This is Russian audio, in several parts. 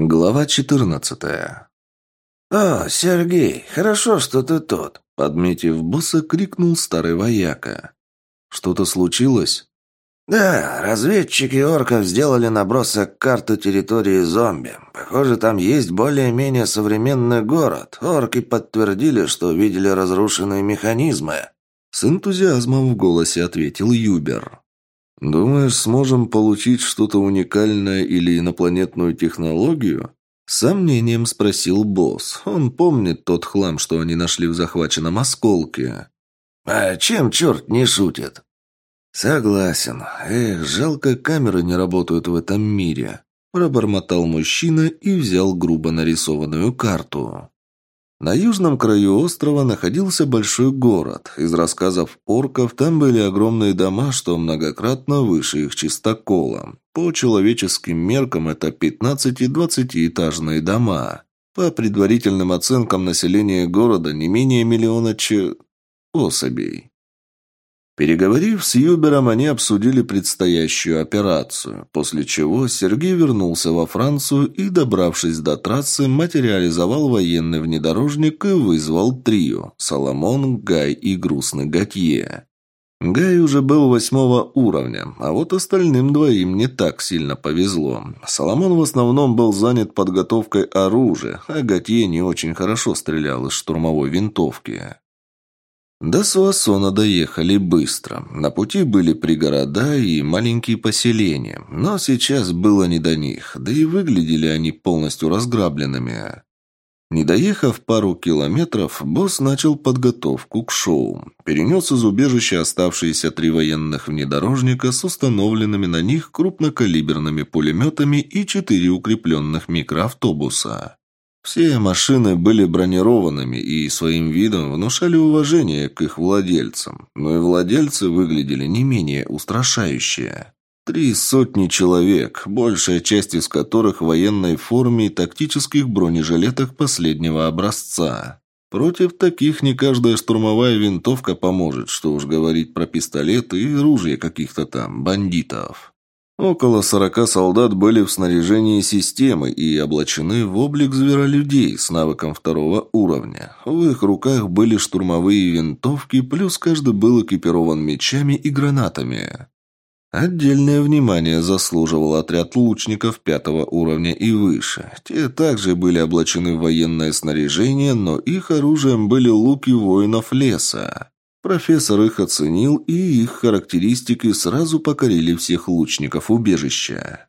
Глава четырнадцатая. «О, Сергей, хорошо, что ты тут!» Подметив босса, крикнул старый вояка. «Что-то случилось?» «Да, разведчики орков сделали набросок карты территории зомби. Похоже, там есть более-менее современный город. Орки подтвердили, что видели разрушенные механизмы». С энтузиазмом в голосе ответил Юбер. «Думаешь, сможем получить что-то уникальное или инопланетную технологию?» С сомнением спросил босс. Он помнит тот хлам, что они нашли в захваченном осколке. «А чем черт не шутит?» «Согласен. Эх, жалко, камеры не работают в этом мире», – пробормотал мужчина и взял грубо нарисованную карту. На южном краю острова находился большой город. Из рассказов орков там были огромные дома, что многократно выше их чистокола. По человеческим меркам это 15- и 20-этажные дома. По предварительным оценкам населения города не менее миллиона ч... особей. Переговорив с Юбером, они обсудили предстоящую операцию, после чего Сергей вернулся во Францию и, добравшись до трассы, материализовал военный внедорожник и вызвал трио – Соломон, Гай и Грустный Готье. Гай уже был восьмого уровня, а вот остальным двоим не так сильно повезло. Соломон в основном был занят подготовкой оружия, а Готье не очень хорошо стрелял из штурмовой винтовки. До Суассона доехали быстро. На пути были пригорода и маленькие поселения, но сейчас было не до них, да и выглядели они полностью разграбленными. Не доехав пару километров, босс начал подготовку к шоу. Перенес из убежища оставшиеся три военных внедорожника с установленными на них крупнокалиберными пулеметами и четыре укрепленных микроавтобуса. Все машины были бронированными и своим видом внушали уважение к их владельцам, но и владельцы выглядели не менее устрашающе. Три сотни человек, большая часть из которых в военной форме и тактических бронежилетах последнего образца. Против таких не каждая штурмовая винтовка поможет, что уж говорить про пистолеты и ружья каких-то там бандитов. Около сорока солдат были в снаряжении системы и облачены в облик зверолюдей с навыком второго уровня. В их руках были штурмовые винтовки, плюс каждый был экипирован мечами и гранатами. Отдельное внимание заслуживал отряд лучников пятого уровня и выше. Те также были облачены в военное снаряжение, но их оружием были луки воинов леса. Профессор их оценил, и их характеристики сразу покорили всех лучников убежища.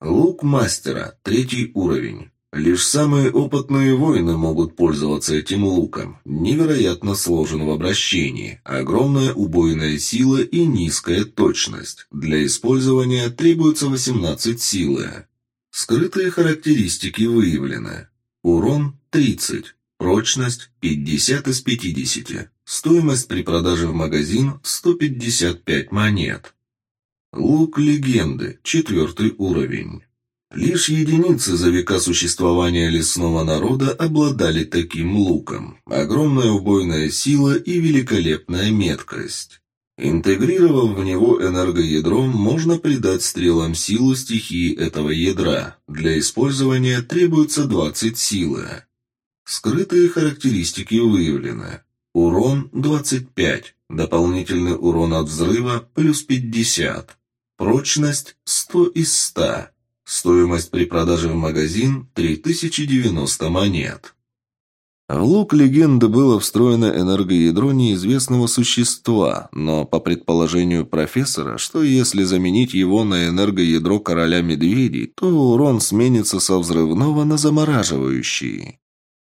Лук мастера, третий уровень. Лишь самые опытные воины могут пользоваться этим луком. Невероятно сложен в обращении, огромная убойная сила и низкая точность. Для использования требуется 18 силы. Скрытые характеристики выявлены. Урон 30, прочность 50 из 50. Стоимость при продаже в магазин – 155 монет. Лук легенды, четвертый уровень. Лишь единицы за века существования лесного народа обладали таким луком. Огромная убойная сила и великолепная меткость. Интегрировав в него энергоядро, можно придать стрелам силу стихии этого ядра. Для использования требуется 20 силы. Скрытые характеристики выявлены. Урон 25. Дополнительный урон от взрыва плюс 50. Прочность 100 из 100. Стоимость при продаже в магазин 3090 монет. В лук легенды было встроено энергоядро неизвестного существа, но по предположению профессора, что если заменить его на энергоядро короля медведей, то урон сменится со взрывного на замораживающий.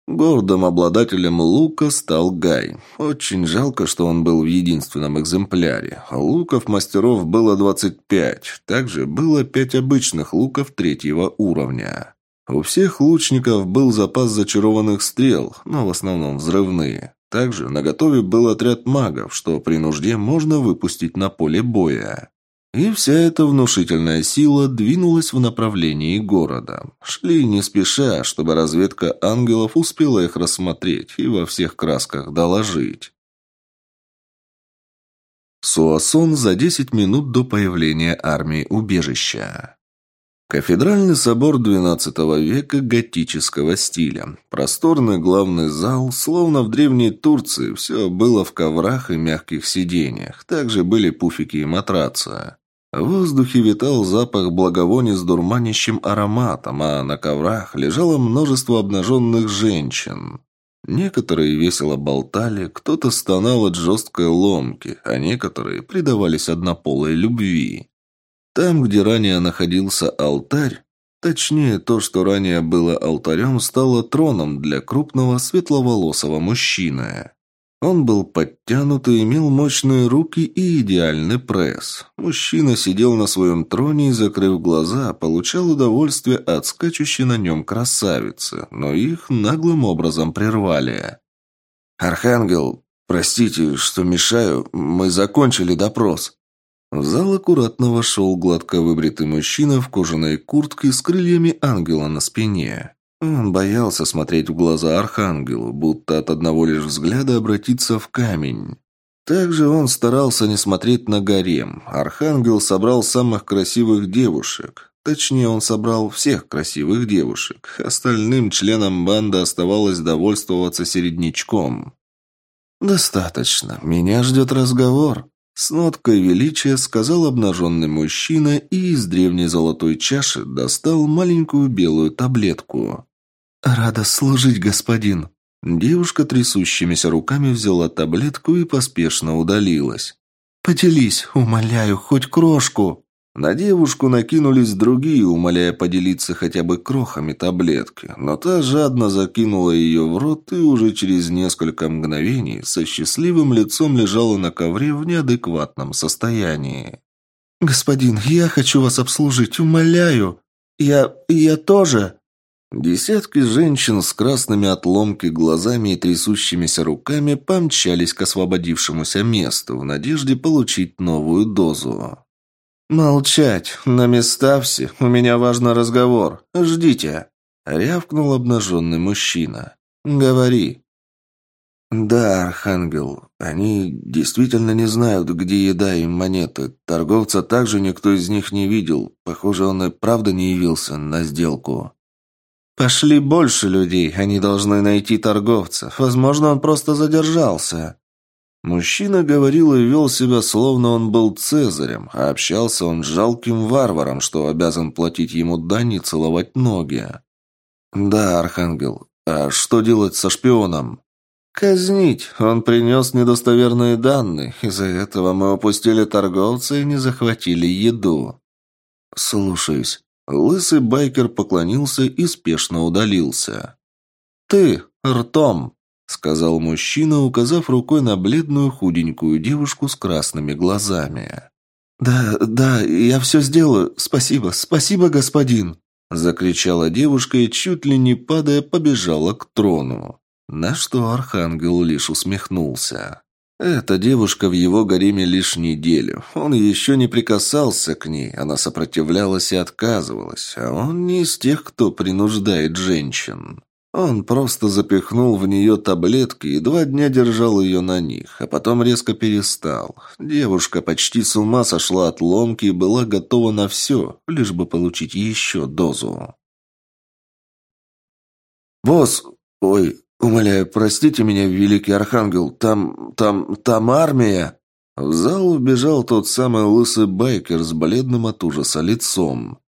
Гордым обладателем лука стал Гай. Очень жалко, что он был в единственном экземпляре. Луков мастеров было 25. Также было 5 обычных луков третьего уровня. У всех лучников был запас зачарованных стрел, но в основном взрывные. Также на готове был отряд магов, что при нужде можно выпустить на поле боя. И вся эта внушительная сила двинулась в направлении города. Шли не спеша, чтобы разведка ангелов успела их рассмотреть и во всех красках доложить. Суасон за 10 минут до появления армии убежища. Кафедральный собор XII века готического стиля. Просторный главный зал, словно в древней Турции, все было в коврах и мягких сиденьях. Также были пуфики и матрацы. В воздухе витал запах благовоний с дурманящим ароматом, а на коврах лежало множество обнаженных женщин. Некоторые весело болтали, кто-то стонал от жесткой ломки, а некоторые предавались однополой любви. Там, где ранее находился алтарь, точнее то, что ранее было алтарем, стало троном для крупного светловолосого мужчины. Он был подтянут и имел мощные руки и идеальный пресс. Мужчина сидел на своем троне и, закрыв глаза, получал удовольствие от скачущей на нем красавицы, но их наглым образом прервали. «Архангел, простите, что мешаю, мы закончили допрос», в зал аккуратно вошел гладко выбритый мужчина в кожаной куртке с крыльями ангела на спине. Он боялся смотреть в глаза архангелу, будто от одного лишь взгляда обратиться в камень. Также он старался не смотреть на гарем. Архангел собрал самых красивых девушек. Точнее, он собрал всех красивых девушек. Остальным членам банды оставалось довольствоваться середнячком. «Достаточно. Меня ждет разговор», с ноткой величия сказал обнаженный мужчина и из древней золотой чаши достал маленькую белую таблетку. «Рада служить, господин!» Девушка трясущимися руками взяла таблетку и поспешно удалилась. «Поделись, умоляю, хоть крошку!» На девушку накинулись другие, умоляя поделиться хотя бы крохами таблетки, но та жадно закинула ее в рот и уже через несколько мгновений со счастливым лицом лежала на ковре в неадекватном состоянии. «Господин, я хочу вас обслужить, умоляю! Я... я тоже!» Десятки женщин с красными отломки глазами и трясущимися руками помчались к освободившемуся месту в надежде получить новую дозу. «Молчать! На места все! У меня важный разговор! Ждите!» — рявкнул обнаженный мужчина. «Говори!» «Да, Архангел, они действительно не знают, где еда и монеты. Торговца также никто из них не видел. Похоже, он и правда не явился на сделку». «Пошли больше людей, они должны найти торговца. Возможно, он просто задержался». Мужчина говорил и вел себя, словно он был цезарем, а общался он с жалким варваром, что обязан платить ему дань и целовать ноги. «Да, Архангел, а что делать со шпионом?» «Казнить. Он принес недостоверные данные. Из-за этого мы упустили торговца и не захватили еду». «Слушаюсь». Лысый байкер поклонился и спешно удалился. «Ты, ртом!» сказал мужчина, указав рукой на бледную худенькую девушку с красными глазами. «Да, да, я все сделаю. Спасибо, спасибо, господин!» Закричала девушка и, чуть ли не падая, побежала к трону. На что Архангел лишь усмехнулся. Эта девушка в его гареме лишь неделю. Он еще не прикасался к ней, она сопротивлялась и отказывалась, а он не из тех, кто принуждает женщин. Он просто запихнул в нее таблетки и два дня держал ее на них, а потом резко перестал. Девушка почти с ума сошла от ломки и была готова на все, лишь бы получить еще дозу. «Босс! Ой, умоляю, простите меня, великий архангел, там... там... там армия!» В зал вбежал тот самый лысый байкер с бледным от ужаса лицом.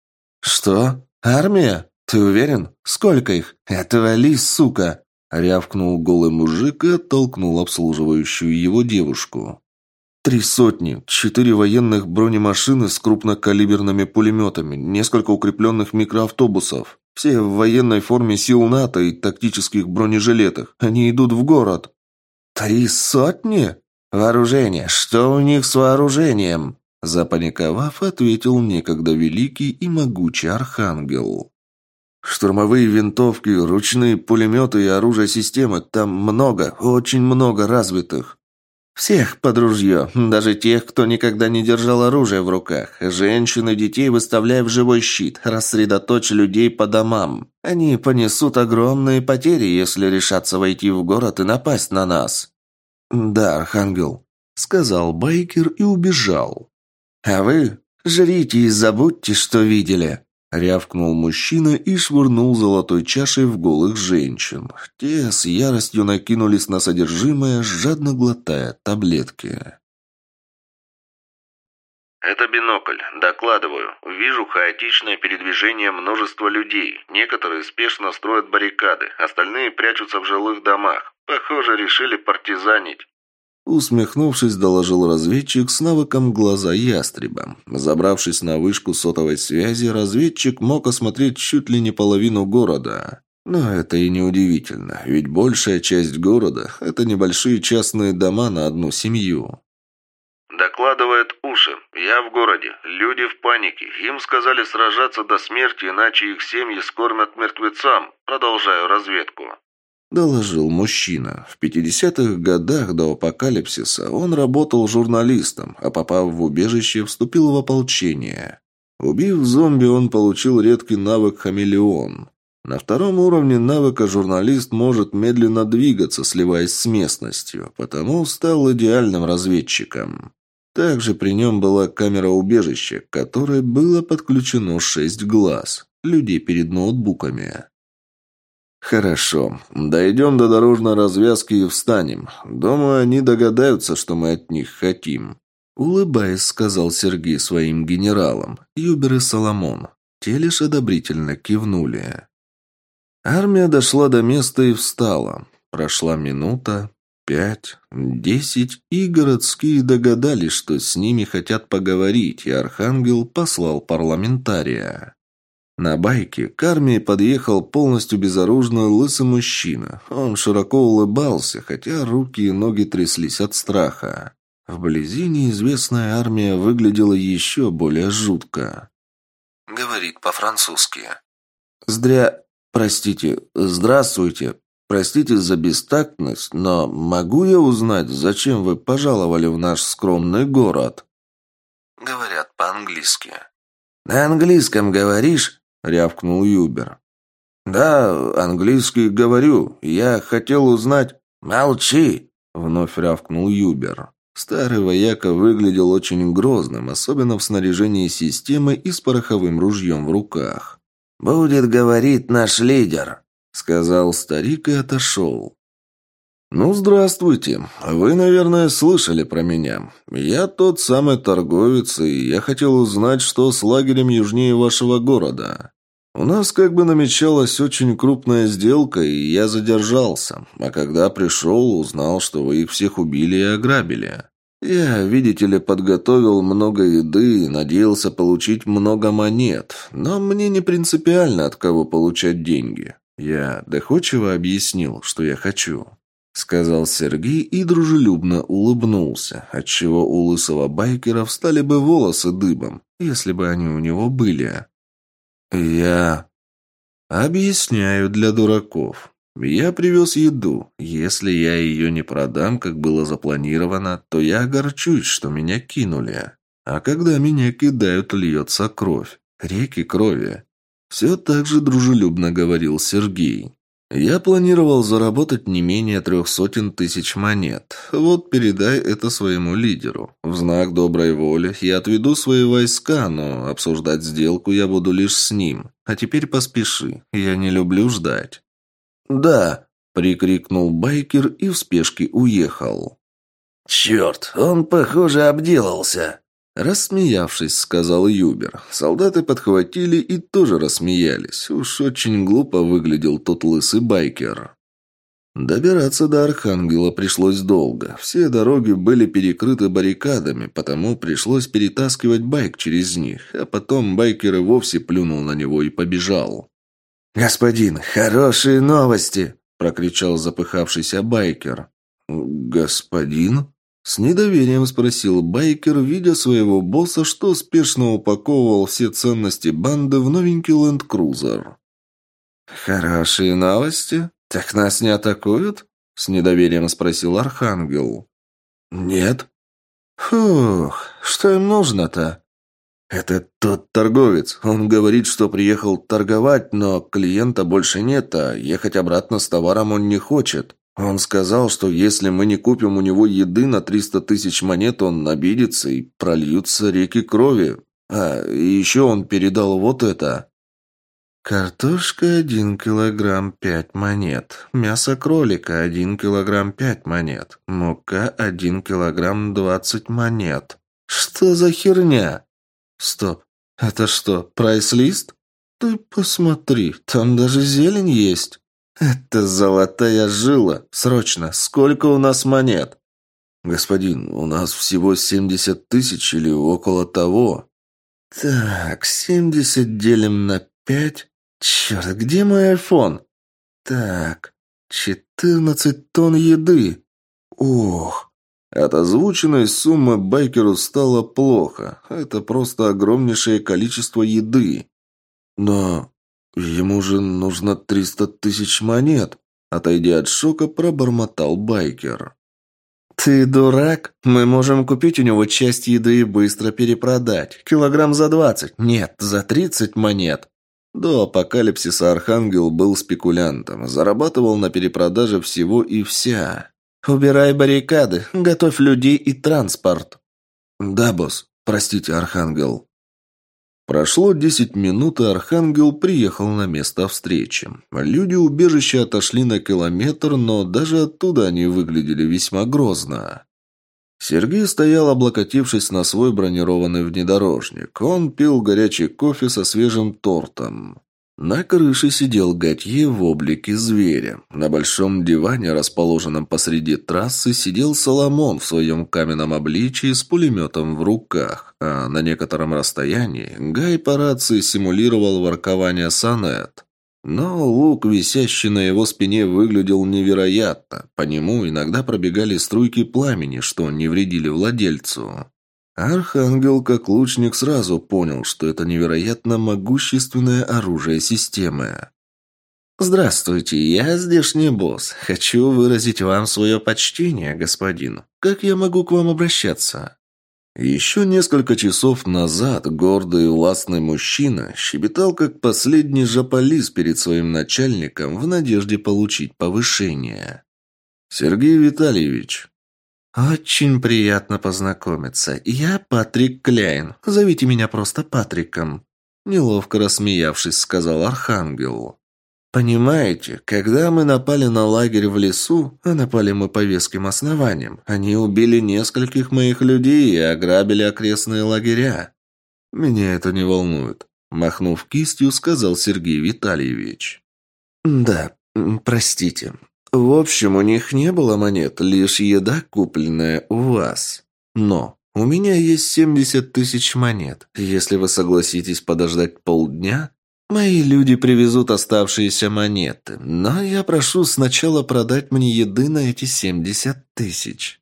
«Что? Армия?» «Ты уверен? Сколько их? Отвали, сука!» Рявкнул голый мужик и оттолкнул обслуживающую его девушку. «Три сотни, четыре военных бронемашины с крупнокалиберными пулеметами, несколько укрепленных микроавтобусов. Все в военной форме сил НАТО и тактических бронежилетах. Они идут в город». «Три сотни? Вооружение. Что у них с вооружением?» Запаниковав, ответил некогда великий и могучий архангел. Штурмовые винтовки, ручные пулеметы и оружие системы. Там много, очень много развитых. Всех под ружье, даже тех, кто никогда не держал оружие в руках. Женщин и детей выставляя в живой щит, рассредоточь людей по домам. Они понесут огромные потери, если решатся войти в город и напасть на нас. «Да, Архангел», — сказал Байкер и убежал. «А вы жрите и забудьте, что видели», Рявкнул мужчина и швырнул золотой чашей в голых женщин. Те с яростью накинулись на содержимое, жадно глотая таблетки. «Это бинокль. Докладываю. Вижу хаотичное передвижение множества людей. Некоторые спешно строят баррикады, остальные прячутся в жилых домах. Похоже, решили партизанить». Усмехнувшись, доложил разведчик с навыком глаза ястреба. Забравшись на вышку сотовой связи, разведчик мог осмотреть чуть ли не половину города. Но это и не удивительно, ведь большая часть города – это небольшие частные дома на одну семью. Докладывает Уши. Я в городе. Люди в панике. Им сказали сражаться до смерти, иначе их семьи скормят мертвецам. Продолжаю разведку. Доложил мужчина. В 50-х годах до апокалипсиса он работал журналистом, а попав в убежище, вступил в ополчение. Убив зомби, он получил редкий навык «Хамелеон». На втором уровне навыка журналист может медленно двигаться, сливаясь с местностью, потому стал идеальным разведчиком. Также при нем была камера убежища, к которой было подключено шесть глаз, людей перед ноутбуками. «Хорошо. Дойдем до дорожной развязки и встанем. Думаю, они догадаются, что мы от них хотим». Улыбаясь, сказал Сергей своим генералам, Юбер и Соломон. Те лишь одобрительно кивнули. Армия дошла до места и встала. Прошла минута, Пять, десять, и городские догадались, что с ними хотят поговорить, и Архангел послал парламентария. На байке к армии подъехал полностью безоружный лысый мужчина. Он широко улыбался, хотя руки и ноги тряслись от страха. Вблизи неизвестная армия выглядела еще более жутко. Говорит по-французски. «Здря... Простите, здравствуйте. Простите за бестактность, но могу я узнать, зачем вы пожаловали в наш скромный город?» Говорят по-английски. «На английском говоришь?» — рявкнул Юбер. «Да, английский говорю. Я хотел узнать...» «Молчи!» — вновь рявкнул Юбер. Старый вояка выглядел очень грозным, особенно в снаряжении системы и с пороховым ружьем в руках. «Будет говорить наш лидер», — сказал старик и отошел. «Ну, здравствуйте. Вы, наверное, слышали про меня. Я тот самый торговец, и я хотел узнать, что с лагерем южнее вашего города. У нас как бы намечалась очень крупная сделка, и я задержался. А когда пришел, узнал, что вы их всех убили и ограбили. Я, видите ли, подготовил много еды и надеялся получить много монет, но мне не принципиально, от кого получать деньги. Я доходчиво объяснил, что я хочу. Сказал Сергей и дружелюбно улыбнулся, отчего у лысого байкера встали бы волосы дыбом, если бы они у него были. Я... Объясняю для дураков. Я привез еду. Если я ее не продам, как было запланировано, то я огорчусь, что меня кинули. А когда меня кидают, льется кровь. Реки крови. Все так же дружелюбно говорил Сергей. «Я планировал заработать не менее трех сотен тысяч монет. Вот передай это своему лидеру. В знак доброй воли я отведу свои войска, но обсуждать сделку я буду лишь с ним. А теперь поспеши. Я не люблю ждать». «Да», — прикрикнул байкер и в спешке уехал. «Черт, он, похоже, обделался», Рассмеявшись, сказал Юбер. Солдаты подхватили и тоже рассмеялись. Уж очень глупо выглядел тот лысый байкер. Добираться до Архангела пришлось долго. Все дороги были перекрыты баррикадами, потому пришлось перетаскивать байк через них, а потом байкер и вовсе плюнул на него и побежал. «Господин, хорошие новости!» – прокричал запыхавшийся байкер. «Господин?» С недоверием спросил байкер, видя своего босса, что спешно упаковывал все ценности банды в новенький ленд-крузер. «Хорошие новости? Так нас не атакуют?» С недоверием спросил Архангел. «Нет». «Фух, что им нужно-то?» «Это тот торговец. Он говорит, что приехал торговать, но клиента больше нет, а ехать обратно с товаром он не хочет. Он сказал, что если мы не купим у него еды на 300 тысяч монет, он обидится и прольются реки крови. А, еще он передал вот это. Картошка один килограмм пять монет. Мясо кролика один килограмм пять монет. Мука один килограмм двадцать монет. Что за херня? Стоп. Это что, прайс-лист? Ты посмотри, там даже зелень есть. Это золотая жила. Срочно, сколько у нас монет? Господин, у нас всего семьдесят тысяч или около того. Так, семьдесят делим на пять. Черт, где мой айфон? Так, четырнадцать тонн еды. Ох. От озвученной суммы байкеру стало плохо. Это просто огромнейшее количество еды. Но ему же нужно триста тысяч монет. Отойдя от шока, пробормотал байкер. «Ты дурак? Мы можем купить у него часть еды и быстро перепродать. Килограмм за двадцать. Нет, за тридцать монет. До апокалипсиса Архангел был спекулянтом, зарабатывал на перепродаже всего и вся. «Убирай баррикады, готовь людей и транспорт». «Да, босс. Простите, Архангел». Прошло десять минут, и Архангел приехал на место встречи. Люди убежища отошли на километр, но даже оттуда они выглядели весьма грозно. Сергей стоял, облокотившись на свой бронированный внедорожник. Он пил горячий кофе со свежим тортом. На крыше сидел Готье в облике зверя. На большом диване, расположенном посреди трассы, сидел Соломон в своем каменном обличии с пулеметом в руках, а на некотором расстоянии Гай по рации симулировал воркование сонет. Но лук, висящий на его спине, выглядел невероятно. По нему иногда пробегали струйки пламени, что не вредили владельцу. Архангел, как лучник, сразу понял, что это невероятно могущественное оружие системы. «Здравствуйте, я здешний босс. Хочу выразить вам свое почтение, господин. Как я могу к вам обращаться?» Еще несколько часов назад гордый и властный мужчина щебетал как последний жополис перед своим начальником в надежде получить повышение. «Сергей Витальевич». «Очень приятно познакомиться. Я Патрик Кляйн. Зовите меня просто Патриком», – неловко рассмеявшись, сказал Архангел. «Понимаете, когда мы напали на лагерь в лесу, а напали мы по веским основаниям, они убили нескольких моих людей и ограбили окрестные лагеря». «Меня это не волнует», – махнув кистью, сказал Сергей Витальевич. «Да, простите. В общем, у них не было монет, лишь еда, купленная у вас. Но у меня есть семьдесят тысяч монет. Если вы согласитесь подождать полдня, Мои люди привезут оставшиеся монеты, но я прошу сначала продать мне еды на эти семьдесят тысяч».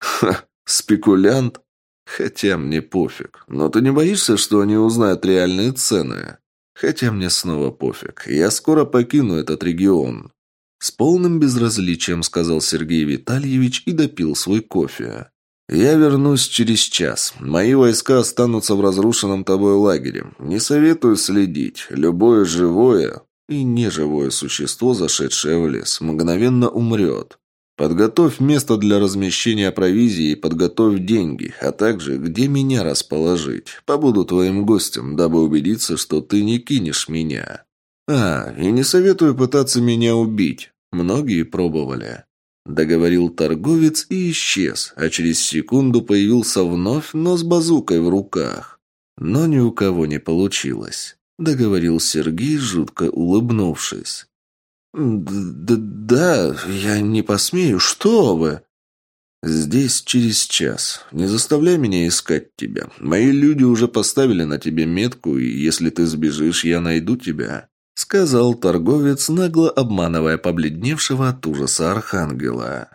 «Ха, спекулянт? Хотя мне пофиг. Но ты не боишься, что они узнают реальные цены? Хотя мне снова пофиг. Я скоро покину этот регион». С полным безразличием сказал Сергей Витальевич и допил свой кофе. «Я вернусь через час. Мои войска останутся в разрушенном тобой лагере. Не советую следить. Любое живое и неживое существо, зашедшее в лес, мгновенно умрет. Подготовь место для размещения провизии и подготовь деньги, а также где меня расположить. Побуду твоим гостем, дабы убедиться, что ты не кинешь меня. А, и не советую пытаться меня убить. Многие пробовали. Договорил торговец и исчез, а через секунду появился вновь, но с базукой в руках. Но ни у кого не получилось. Договорил Сергей, жутко улыбнувшись. «Да, я не посмею, что вы!» «Здесь через час. Не заставляй меня искать тебя. Мои люди уже поставили на тебе метку, и если ты сбежишь, я найду тебя сказал торговец, нагло обманывая побледневшего от ужаса архангела.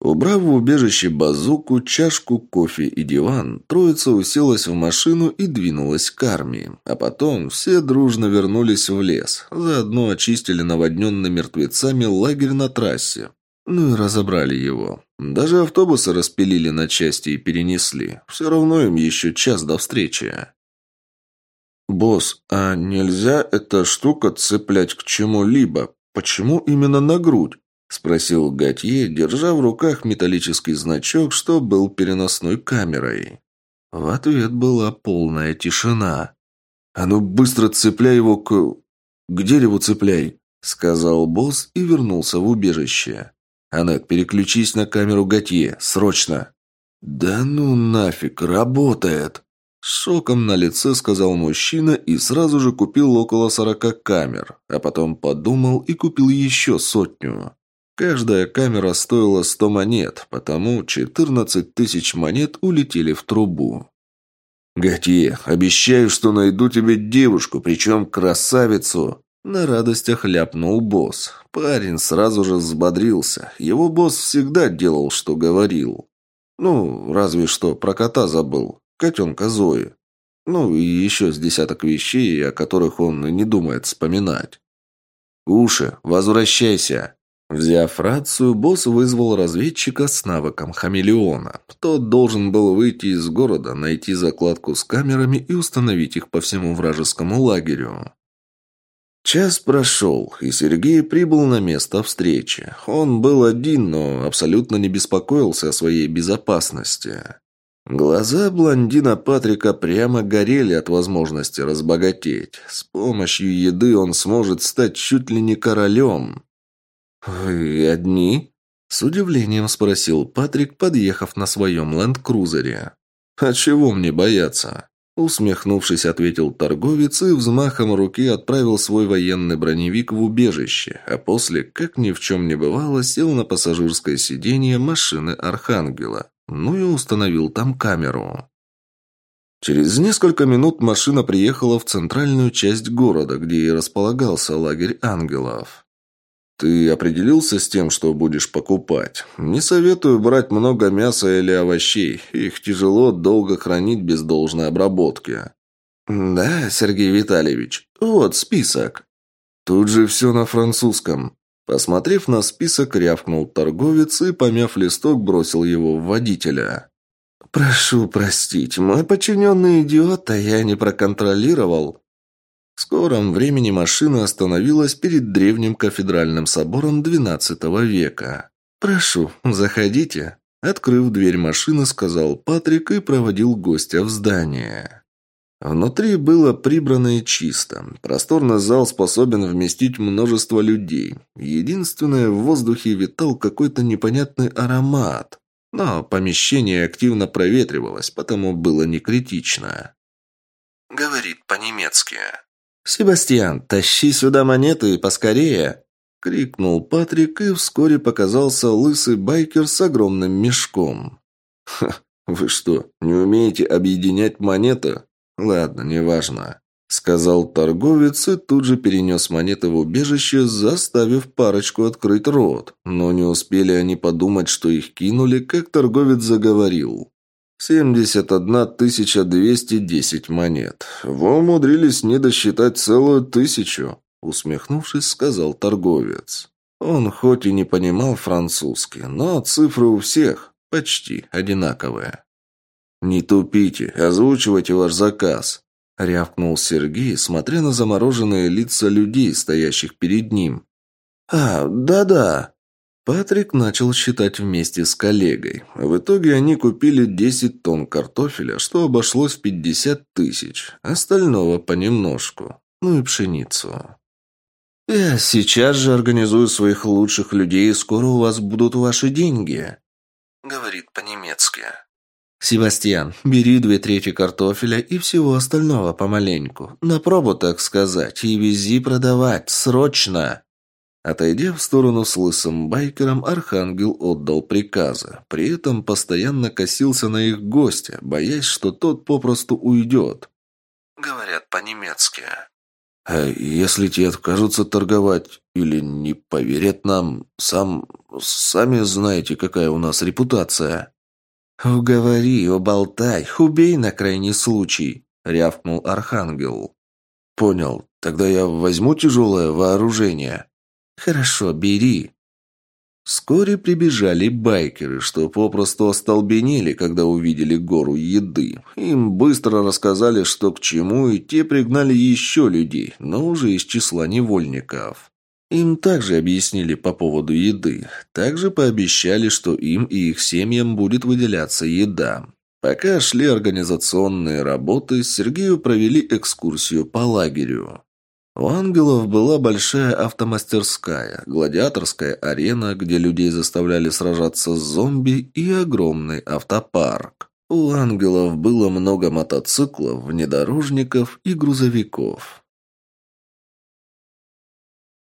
Убрав в убежище базуку, чашку, кофе и диван, троица уселась в машину и двинулась к армии. А потом все дружно вернулись в лес. Заодно очистили наводненный мертвецами лагерь на трассе. Ну и разобрали его. Даже автобусы распилили на части и перенесли. Все равно им еще час до встречи. «Босс, а нельзя эта штука цеплять к чему-либо? Почему именно на грудь?» – спросил Готье, держа в руках металлический значок, что был переносной камерой. В ответ была полная тишина. «А ну быстро цепляй его к... к дереву цепляй», — сказал босс и вернулся в убежище. «Анет, переключись на камеру Готье, срочно!» «Да ну нафиг, работает!» Шоком на лице сказал мужчина и сразу же купил около сорока камер, а потом подумал и купил еще сотню. Каждая камера стоила сто монет, потому четырнадцать тысяч монет улетели в трубу. «Готье, обещаю, что найду тебе девушку, причем красавицу!» На радостях ляпнул босс. Парень сразу же взбодрился. Его босс всегда делал, что говорил. Ну, разве что про кота забыл. Котенка Зои. Ну, и еще с десяток вещей, о которых он не думает вспоминать. «Уши, возвращайся!» Взяв рацию, босс вызвал разведчика с навыком хамелеона. Тот должен был выйти из города, найти закладку с камерами и установить их по всему вражескому лагерю. Час прошел, и Сергей прибыл на место встречи. Он был один, но абсолютно не беспокоился о своей безопасности. Глаза блондина Патрика прямо горели от возможности разбогатеть. С помощью еды он сможет стать чуть ли не королем. «Вы одни?» – с удивлением спросил Патрик, подъехав на своем ленд-крузере. «А чего мне бояться?» Усмехнувшись, ответил торговец и взмахом руки отправил свой военный броневик в убежище, а после, как ни в чем не бывало, сел на пассажирское сиденье машины Архангела, ну и установил там камеру. Через несколько минут машина приехала в центральную часть города, где и располагался лагерь ангелов. «Ты определился с тем, что будешь покупать? Не советую брать много мяса или овощей. Их тяжело долго хранить без должной обработки». «Да, Сергей Витальевич, вот список». Тут же все на французском. Посмотрев на список, рявкнул торговец и, помяв листок, бросил его в водителя. «Прошу простить, мой подчиненный идиот, а я не проконтролировал». В скором времени машина остановилась перед древним кафедральным собором XII века. «Прошу, заходите», – открыв дверь машины, сказал Патрик и проводил гостя в здание. Внутри было прибрано и чисто. Просторный зал способен вместить множество людей. Единственное, в воздухе витал какой-то непонятный аромат. Но помещение активно проветривалось, потому было не критично. Говорит по-немецки. «Себастьян, тащи сюда монеты и поскорее!» — крикнул Патрик, и вскоре показался лысый байкер с огромным мешком. «Ха, вы что, не умеете объединять монеты? Ладно, неважно», — сказал торговец и тут же перенес монеты в убежище, заставив парочку открыть рот. Но не успели они подумать, что их кинули, как торговец заговорил. Семьдесят одна тысяча двести десять монет. Вы умудрились не досчитать целую тысячу», — усмехнувшись, сказал торговец. Он хоть и не понимал французский, но цифры у всех почти одинаковые. «Не тупите, озвучивайте ваш заказ», — рявкнул Сергей, смотря на замороженные лица людей, стоящих перед ним. «А, да-да», Патрик начал считать вместе с коллегой. В итоге они купили 10 тонн картофеля, что обошлось в 50 тысяч. Остального понемножку. Ну и пшеницу. «Я сейчас же организую своих лучших людей, и скоро у вас будут ваши деньги», — говорит по-немецки. «Себастьян, бери две трети картофеля и всего остального помаленьку. На пробу, так сказать, и вези продавать. Срочно!» Отойдя в сторону с лысым байкером, Архангел отдал приказы. При этом постоянно косился на их гостя, боясь, что тот попросту уйдет. «Говорят по-немецки». «А если те откажутся торговать или не поверят нам, сам... сами знаете, какая у нас репутация?» «Уговори, уболтай, убей на крайний случай», — рявкнул Архангел. «Понял. Тогда я возьму тяжелое вооружение». «Хорошо, бери». Вскоре прибежали байкеры, что попросту остолбенели, когда увидели гору еды. Им быстро рассказали, что к чему, и те пригнали еще людей, но уже из числа невольников. Им также объяснили по поводу еды. Также пообещали, что им и их семьям будет выделяться еда. Пока шли организационные работы, Сергею провели экскурсию по лагерю. У ангелов была большая автомастерская, гладиаторская арена, где людей заставляли сражаться с зомби и огромный автопарк. У ангелов было много мотоциклов, внедорожников и грузовиков.